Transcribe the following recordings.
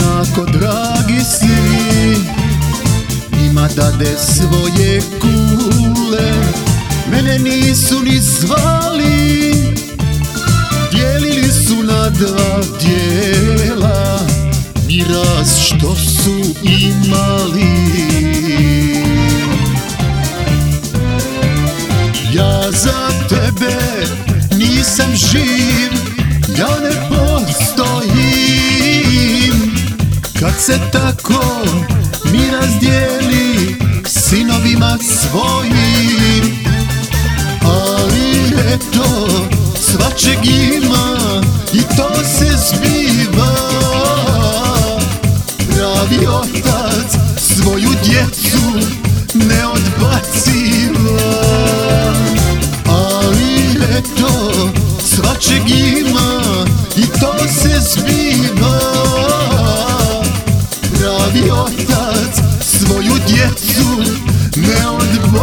jako dragi si Ima dade svoje kule. Mene nisu ni zvali Dijelili su na dva dijela. Miraz što su imali. Ja za tebe nisam živ Ja ne Kad se tako mi razdijeli Sinovima svojim. Ali eto svačeg ima I to se zbiva. Pravi otac svoju djecu ne odbaciva. Ali eto svačeg ima I to se zbiva Pravi otac svoju djecu ne odbaciva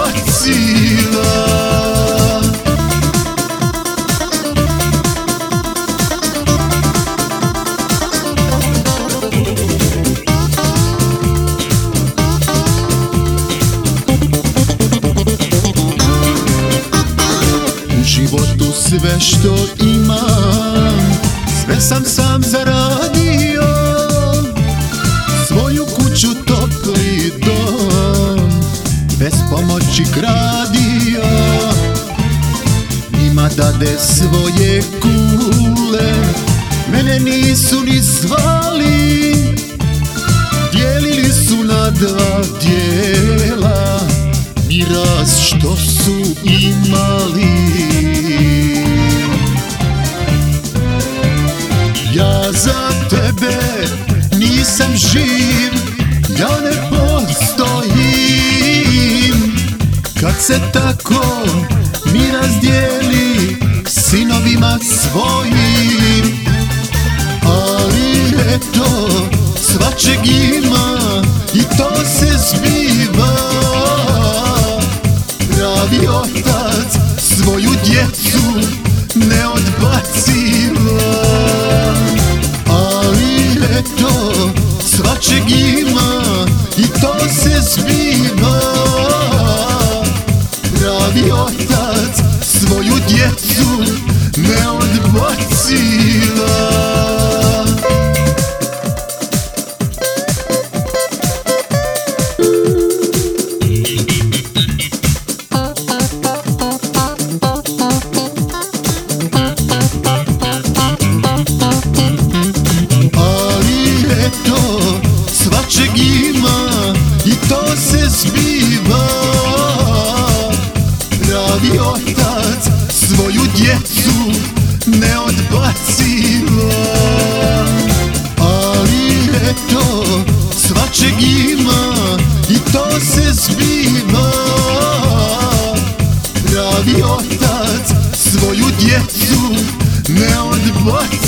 U životu sve što imam Sve sam sam zaradio Pomoći gradio. Ima dade svoje kule Mene nisu ni zvali. Dijelili su na dva dijela Miraz što su imali. Ja za tebe nisam živ Ja ne Kad se tako mi razdijeli Sinovima svojim. Ali eto svačeg ima I to se zbiva. Pravi otac svoju djecu ne odbaciva Ali eto svačeg ima I to se zbiva djecu ne odbaciva Ali eto svačeg ima i to se zbiva Pravi ne odbaciva Ali eto svačeg ima i to se zbiva Pravi otac svoju djecu ne odbaciva